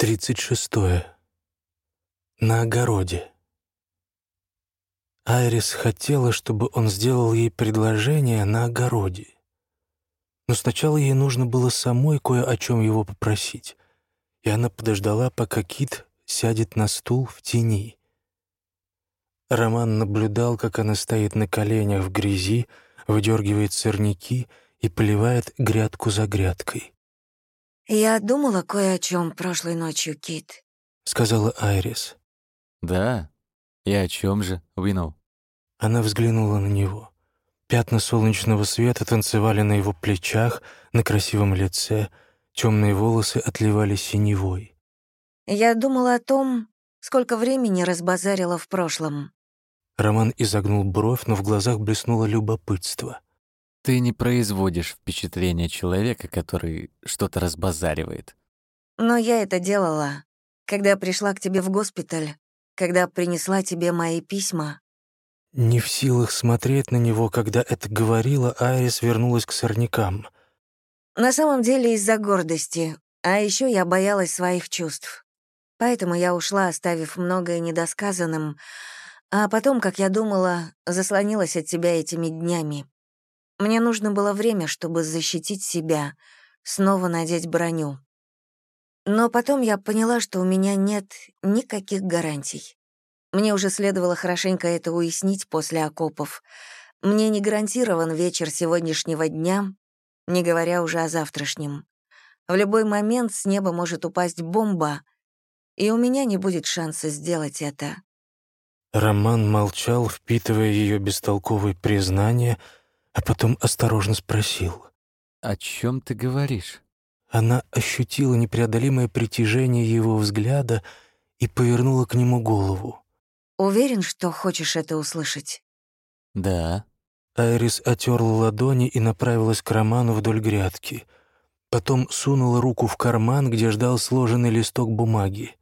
Тридцать шестое. На огороде. Айрис хотела, чтобы он сделал ей предложение на огороде. Но сначала ей нужно было самой кое о чем его попросить, и она подождала, пока Кит сядет на стул в тени. Роман наблюдал, как она стоит на коленях в грязи, выдергивает сорняки и поливает грядку за грядкой. «Я думала кое о чем прошлой ночью, Кит», — сказала Айрис. «Да? И о чем же, Уинноу?» Она взглянула на него. Пятна солнечного света танцевали на его плечах, на красивом лице, темные волосы отливали синевой. «Я думала о том, сколько времени разбазарила в прошлом». Роман изогнул бровь, но в глазах блеснуло любопытство. Ты не производишь впечатление человека, который что-то разбазаривает. Но я это делала, когда пришла к тебе в госпиталь, когда принесла тебе мои письма. Не в силах смотреть на него, когда это говорила, Айрис вернулась к сорнякам. На самом деле из-за гордости, а еще я боялась своих чувств. Поэтому я ушла, оставив многое недосказанным, а потом, как я думала, заслонилась от тебя этими днями. Мне нужно было время, чтобы защитить себя, снова надеть броню. Но потом я поняла, что у меня нет никаких гарантий. Мне уже следовало хорошенько это уяснить после окопов. Мне не гарантирован вечер сегодняшнего дня, не говоря уже о завтрашнем. В любой момент с неба может упасть бомба, и у меня не будет шанса сделать это. Роман молчал, впитывая ее бестолковые признания — а потом осторожно спросил. «О чем ты говоришь?» Она ощутила непреодолимое притяжение его взгляда и повернула к нему голову. «Уверен, что хочешь это услышать?» «Да». Айрис отерла ладони и направилась к Роману вдоль грядки. Потом сунула руку в карман, где ждал сложенный листок бумаги.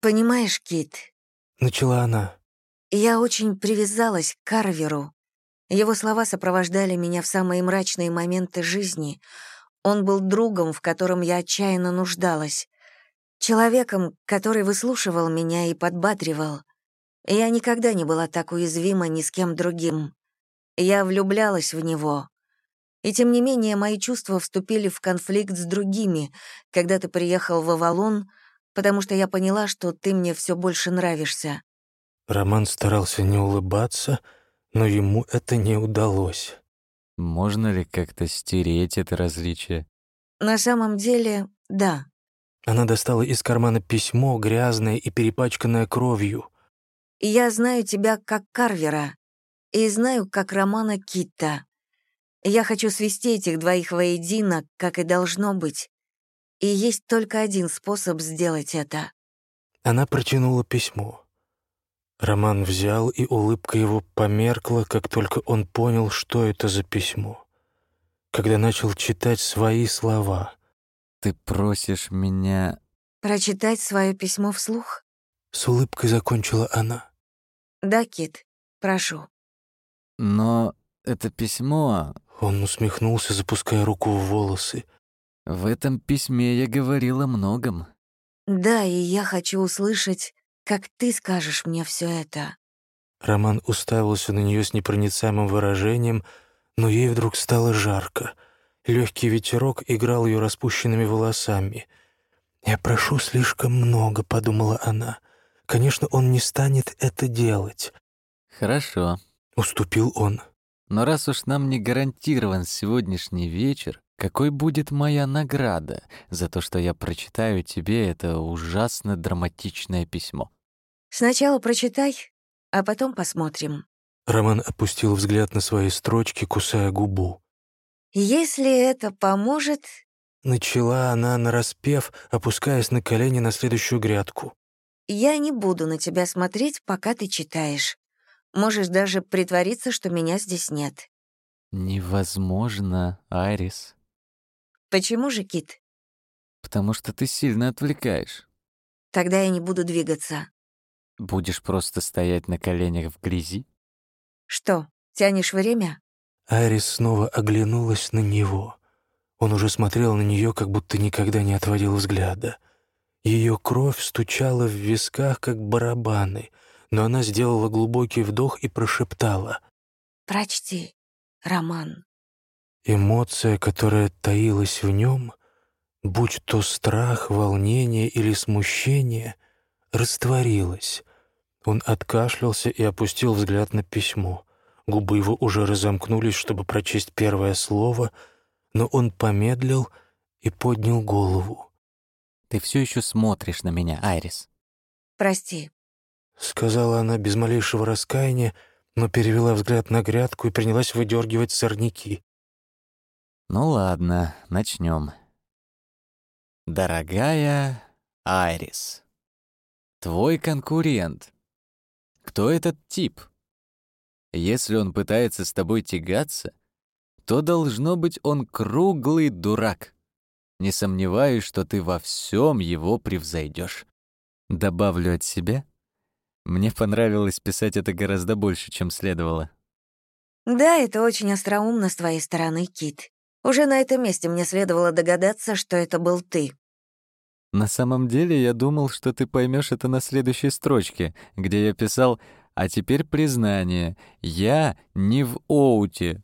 «Понимаешь, Кит...» — начала она. «Я очень привязалась к Карверу его слова сопровождали меня в самые мрачные моменты жизни. Он был другом, в котором я отчаянно нуждалась. Человеком, который выслушивал меня и подбадривал. Я никогда не была так уязвима ни с кем другим. Я влюблялась в него. И тем не менее мои чувства вступили в конфликт с другими, когда ты приехал в Авалон, потому что я поняла, что ты мне все больше нравишься. Роман старался не улыбаться, — но ему это не удалось. Можно ли как-то стереть это различие? На самом деле, да. Она достала из кармана письмо, грязное и перепачканное кровью. «Я знаю тебя как Карвера и знаю как Романа Китта. Я хочу свести этих двоих воедино, как и должно быть. И есть только один способ сделать это». Она протянула письмо. Роман взял, и улыбка его померкла, как только он понял, что это за письмо. Когда начал читать свои слова. «Ты просишь меня...» «Прочитать свое письмо вслух?» С улыбкой закончила она. «Да, Кит, прошу». «Но это письмо...» Он усмехнулся, запуская руку в волосы. «В этом письме я говорил о многом». «Да, и я хочу услышать, как ты скажешь мне все это?» Роман уставился на нее с непроницаемым выражением, но ей вдруг стало жарко. Легкий ветерок играл ее распущенными волосами. «Я прошу слишком много», — подумала она. «Конечно, он не станет это делать». «Хорошо», — уступил он. «Но раз уж нам не гарантирован сегодняшний вечер, какой будет моя награда за то, что я прочитаю тебе это ужасно драматичное письмо? Сначала прочитай, а потом посмотрим. Роман опустил взгляд на свои строчки, кусая губу. Если это поможет... Начала она, нараспев, опускаясь на колени на следующую грядку. Я не буду на тебя смотреть, пока ты читаешь. Можешь даже притвориться, что меня здесь нет. Невозможно, Айрис. Почему же, Кит? Потому что ты сильно отвлекаешь. Тогда я не буду двигаться. Будешь просто стоять на коленях в грязи? Что, тянешь время? Айрис снова оглянулась на него. Он уже смотрел на нее, как будто никогда не отводил взгляда. Ее кровь стучала в висках, как барабаны, но она сделала глубокий вдох и прошептала. «Прочти, Роман». Эмоция, которая таилась в нем, будь то страх, волнение или смущение, растворилась. Он откашлялся и опустил взгляд на письмо. Губы его уже разомкнулись, чтобы прочесть первое слово, но он помедлил и поднял голову. «Ты все еще смотришь на меня, Айрис». «Прости», — сказала она без малейшего раскаяния, но перевела взгляд на грядку и принялась выдергивать сорняки. «Ну ладно, начнем. Дорогая Айрис, твой конкурент. Кто этот тип?» Если он пытается с тобой тягаться, то должно быть он круглый дурак. Не сомневаюсь, что ты во всем его превзойдешь. Добавлю от себя. Мне понравилось писать это гораздо больше, чем следовало. «Да, это очень остроумно с твоей стороны, Кит. Уже на этом месте мне следовало догадаться, что это был ты». На самом деле, я думал, что ты поймешь это на следующей строчке, где я писал а теперь признание. Я не в Оуте.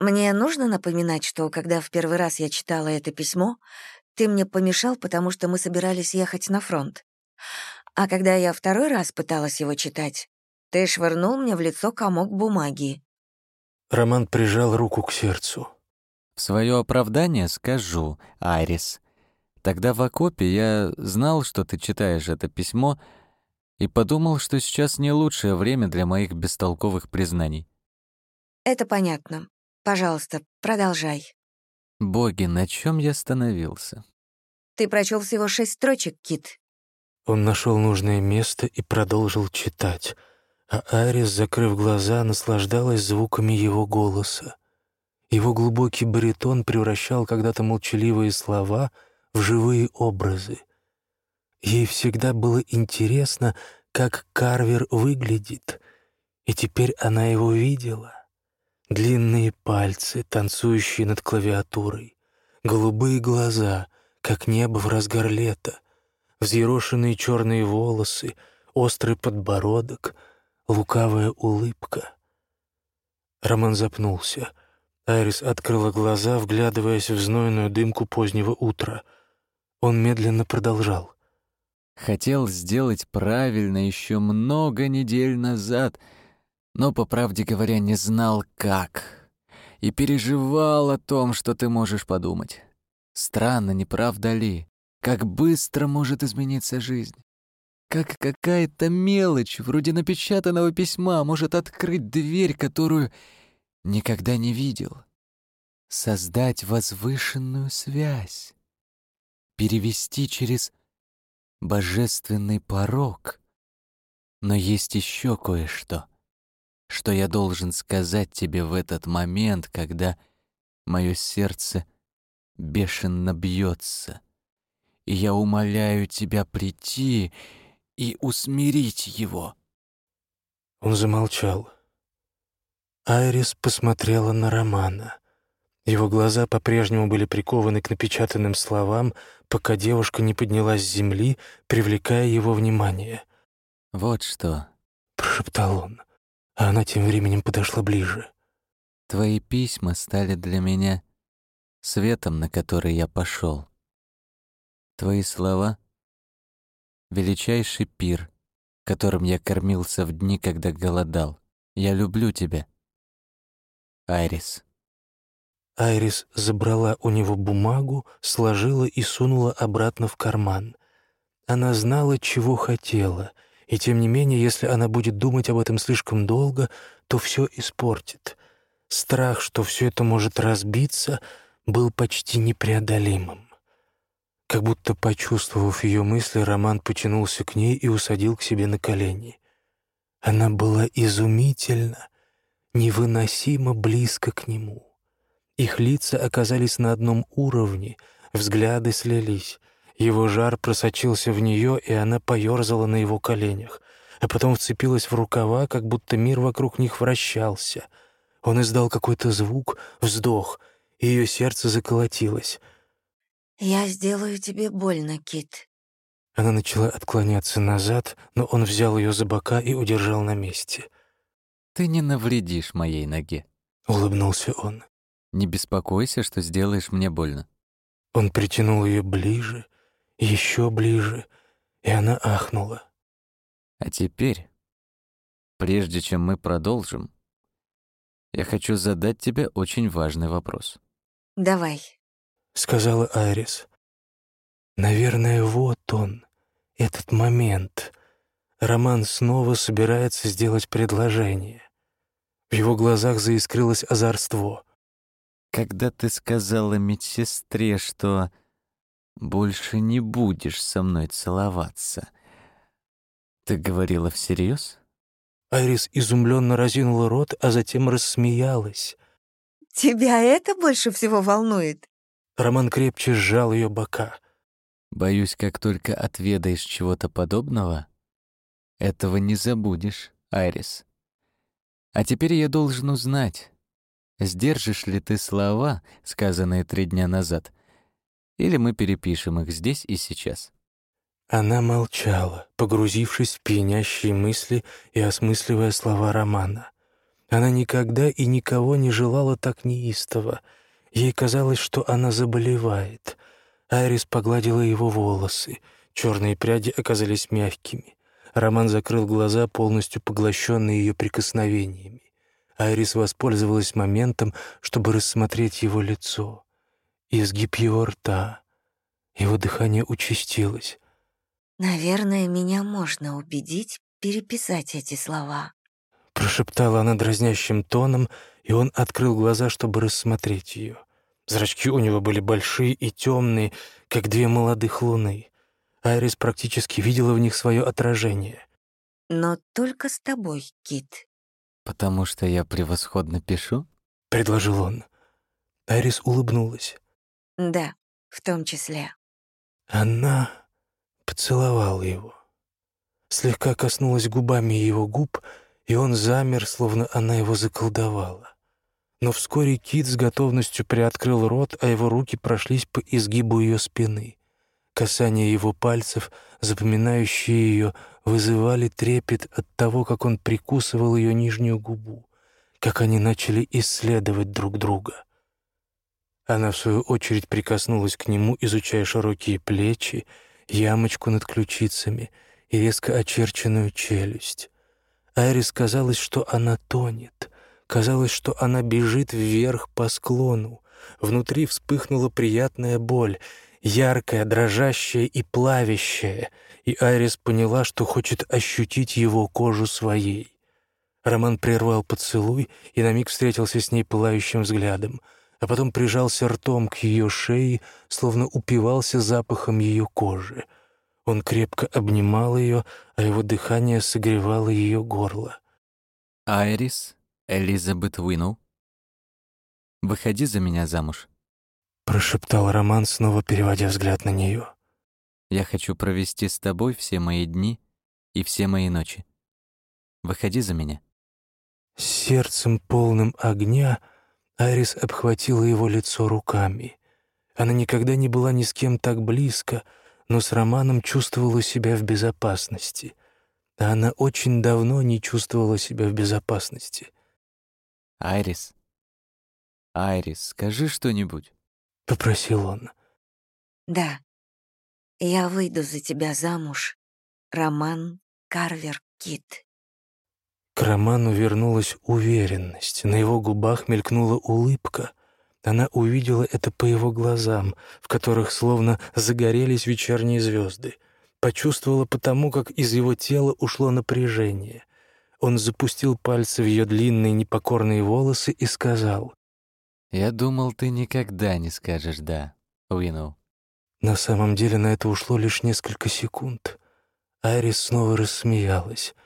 Мне нужно напоминать, что когда в первый раз я читала это письмо, ты мне помешал, потому что мы собирались ехать на фронт. А когда я второй раз пыталась его читать, ты швырнул мне в лицо комок бумаги. Роман прижал руку к сердцу. В свое оправдание скажу, Айрис. Тогда в окопе я знал, что ты читаешь это письмо, и подумал, что сейчас не лучшее время для моих бестолковых признаний. «Это понятно. Пожалуйста, продолжай». Боги, на чем я остановился? Ты прочел всего шесть строчек, Кит. Он нашел нужное место и продолжил читать, а Арис, закрыв глаза, наслаждалась звуками его голоса. Его глубокий баритон превращал когда-то молчаливые слова в живые образы. Ей всегда было интересно, как Карвер выглядит, и теперь она его видела. Длинные пальцы, танцующие над клавиатурой, голубые глаза, как небо в разгар лета, взъерошенные черные волосы, острый подбородок, лукавая улыбка. Роман запнулся. Айрис открыла глаза, вглядываясь в знойную дымку позднего утра. Он медленно продолжал. Хотел сделать правильно еще много недель назад, но, по правде говоря, не знал, как. И переживал о том, что ты можешь подумать. Странно, не правда ли? Как быстро может измениться жизнь? Как какая-то мелочь, вроде напечатанного письма, может открыть дверь, которую никогда не видел. Создать возвышенную связь. Перевести через божественный порог. Но есть еще кое-что, что я должен сказать тебе в этот момент, когда мое сердце бешено бьется, и я умоляю тебя прийти и усмирить его. Он замолчал. Айрис посмотрела на Романа. Его глаза по-прежнему были прикованы к напечатанным словам, пока девушка не поднялась с земли, привлекая его внимание. «Вот что», — прошептал он, а она тем временем подошла ближе. «Твои письма стали для меня светом, на который я пошел. Твои слова — величайший пир, которым я кормился в дни, когда голодал. Я люблю тебя, Айрис». Айрис забрала у него бумагу, сложила и сунула обратно в карман. Она знала, чего хотела, и тем не менее, если она будет думать об этом слишком долго, то все испортит. Страх, что все это может разбиться, был почти непреодолимым. Как будто почувствовав ее мысли, Роман потянулся к ней и усадил к себе на колени. Она была изумительно, невыносимо близко к нему. Их лица оказались на одном уровне, взгляды слились. Его жар просочился в нее, и она поерзала на его коленях, а потом вцепилась в рукава, как будто мир вокруг них вращался. Он издал какой-то звук, вздох, и ее сердце заколотилось. «Я сделаю тебе больно, Кит», Она начала отклоняться назад, но он взял ее за бока и удержал на месте. «Ты не навредишь моей ноге», — улыбнулся он. «Не беспокойся, что сделаешь мне больно». Он притянул ее ближе, еще ближе, и она ахнула. «А теперь, прежде чем мы продолжим, я хочу задать тебе очень важный вопрос». «Давай», — сказала Айрис. «Наверное, вот он, этот момент. Роман снова собирается сделать предложение. В его глазах заискрилось озорство. «Когда ты сказала медсестре, что больше не будешь со мной целоваться, ты говорила всерьез? Айрис изумленно разинула рот, а затем рассмеялась. «Тебя это больше всего волнует?» Роман крепче сжал ее бока. «Боюсь, как только отведаешь чего-то подобного, этого не забудешь, Айрис. А теперь я должен узнать, сдержишь ли ты слова, сказанные три дня назад, или мы перепишем их здесь и сейчас». Она молчала, погрузившись в пьянящие мысли и осмысливая слова романа. Она никогда и никого не желала так неистово. Ей казалось, что она заболевает. Айрис погладила его волосы. Черные пряди оказались мягкими. Роман закрыл глаза, полностью поглощенные ее прикосновениями. Айрис воспользовалась моментом, чтобы рассмотреть его лицо. Изгиб его рта. Его дыхание участилось. «Наверное, меня можно убедить переписать эти слова», — прошептала она дразнящим тоном, и он открыл глаза, чтобы рассмотреть ее. Зрачки у него были большие и темные, как две молодых луны. Айрис практически видела в них свое отражение. «Но только с тобой, Кит». «Потому что я превосходно пишу?» — предложил он. Айрис улыбнулась. «Да, в том числе». Она поцеловала его. Слегка коснулась губами его губ, и он замер, словно она его заколдовала. Но вскоре Кит с готовностью приоткрыл рот, а его руки прошлись по изгибу ее спины. Касания его пальцев, запоминающие ее, вызывали трепет от того, как он прикусывал ее нижнюю губу, как они начали исследовать друг друга. Она, в свою очередь, прикоснулась к нему, изучая широкие плечи, ямочку над ключицами и резко очерченную челюсть. Айрис казалось, что она тонет. Казалось, что она бежит вверх по склону. Внутри вспыхнула приятная боль, яркая, дрожащая и плавящая, и Айрис поняла, что хочет ощутить его кожу своей. Роман прервал поцелуй и на миг встретился с ней пылающим взглядом — а потом прижался ртом к ее шее, словно упивался запахом ее кожи. Он крепко обнимал ее, а его дыхание согревало ее горло. «Айрис, Элизабет Уинноу, выходи за меня замуж», — прошептал Роман, снова переводя взгляд на нее. «Я хочу провести с тобой все мои дни и все мои ночи. Выходи за меня». Сердцем полным огня Айрис обхватила его лицо руками. Она никогда не была ни с кем так близко, но с Романом чувствовала себя в безопасности. А она очень давно не чувствовала себя в безопасности. «Айрис, Айрис, скажи что-нибудь», — попросил он. «Да, я выйду за тебя замуж, Роман Карвер Кит». К Роману вернулась уверенность, на его губах мелькнула улыбка. Она увидела это по его глазам, в которых словно загорелись вечерние звезды. Почувствовала потому, как из его тела ушло напряжение. Он запустил пальцы в ее длинные непокорные волосы и сказал. «Я думал, ты никогда не скажешь «да», Уинноу». На самом деле на это ушло лишь несколько секунд. Айрис снова рассмеялась —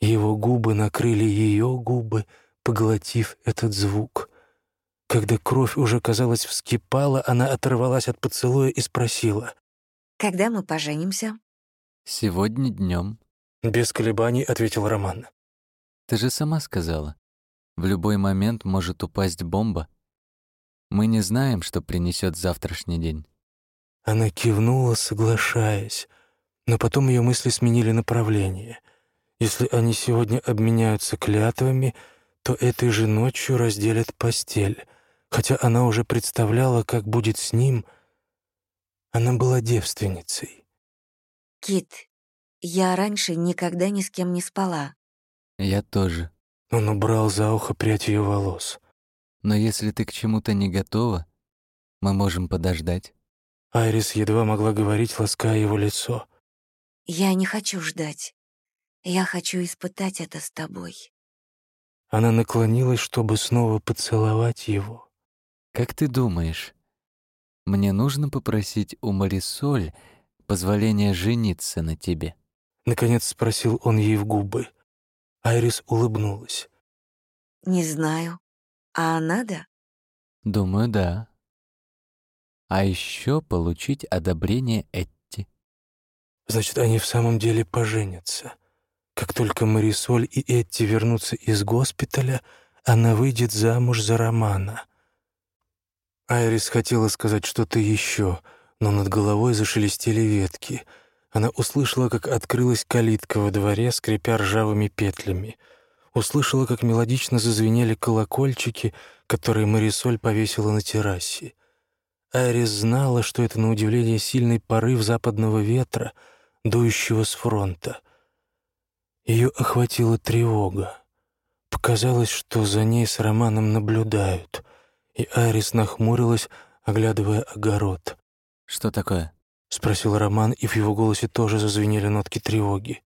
его губы накрыли ее губы, поглотив этот звук. Когда кровь уже, казалось, вскипала, она оторвалась от поцелуя и спросила. «Когда мы поженимся?» «Сегодня днем. Без колебаний ответил Роман. «Ты же сама сказала. В любой момент может упасть бомба. Мы не знаем, что принесет завтрашний день». Она кивнула, соглашаясь. Но потом ее мысли сменили направление. Если они сегодня обменяются клятвами, то этой же ночью разделят постель. Хотя она уже представляла, как будет с ним. Она была девственницей. «Кит, я раньше никогда ни с кем не спала». «Я тоже». Он убрал за ухо прядь ее волос. «Но если ты к чему-то не готова, мы можем подождать». Айрис едва могла говорить, лаская его лицо. «Я не хочу ждать. Я хочу испытать это с тобой». Она наклонилась, чтобы снова поцеловать его. «Как ты думаешь, мне нужно попросить у Марисоль позволения жениться на тебе?» Наконец спросил он ей в губы. Айрис улыбнулась. «Не знаю. А надо?» «Думаю, да. А еще получить одобрение Этти». «Значит, они в самом деле поженятся. Как только Марисоль и Этти вернутся из госпиталя, она выйдет замуж за Романа». Айрис хотела сказать что-то еще, но над головой зашелестели ветки — она услышала, как открылась калитка во дворе, скрипя ржавыми петлями. Услышала, как мелодично зазвенели колокольчики, которые Марисоль повесила на террасе. Айрис знала, что это, на удивление, сильный порыв западного ветра, дующего с фронта. Ее охватила тревога. Показалось, что за ней с Романом наблюдают, и Айрис нахмурилась, оглядывая огород. «Что такое?» — спросил Роман, и в его голосе тоже зазвенели нотки тревоги.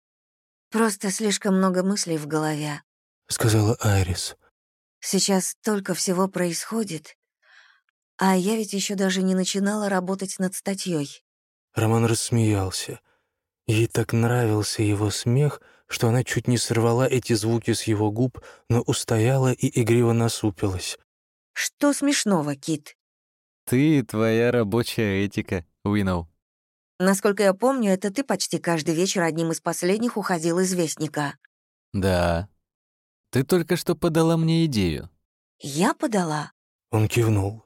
«Просто слишком много мыслей в голове», — сказала Айрис. «Сейчас столько всего происходит, а я ведь еще даже не начинала работать над статьей. Роман рассмеялся. Ей так нравился его смех, что она чуть не сорвала эти звуки с его губ, но устояла и игриво насупилась. «Что смешного, Кит?» «Ты и твоя рабочая этика, Уинноу», Насколько я помню, это ты почти каждый вечер одним из последних уходил из Вестника. Да. Ты только что подала мне идею. Я подала? Он кивнул.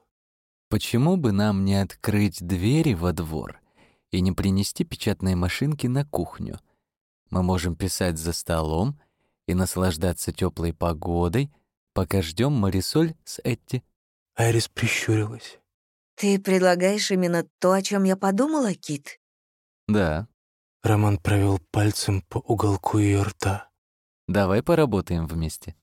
Почему бы нам не открыть двери во двор и не принести печатные машинки на кухню? Мы можем писать за столом и наслаждаться теплой погодой, пока ждем Марисоль с Этти. Айрис прищурилась. Ты предлагаешь именно то, о чем я подумала, Кит? Да. Роман провел пальцем по уголку ее рта. Давай поработаем вместе.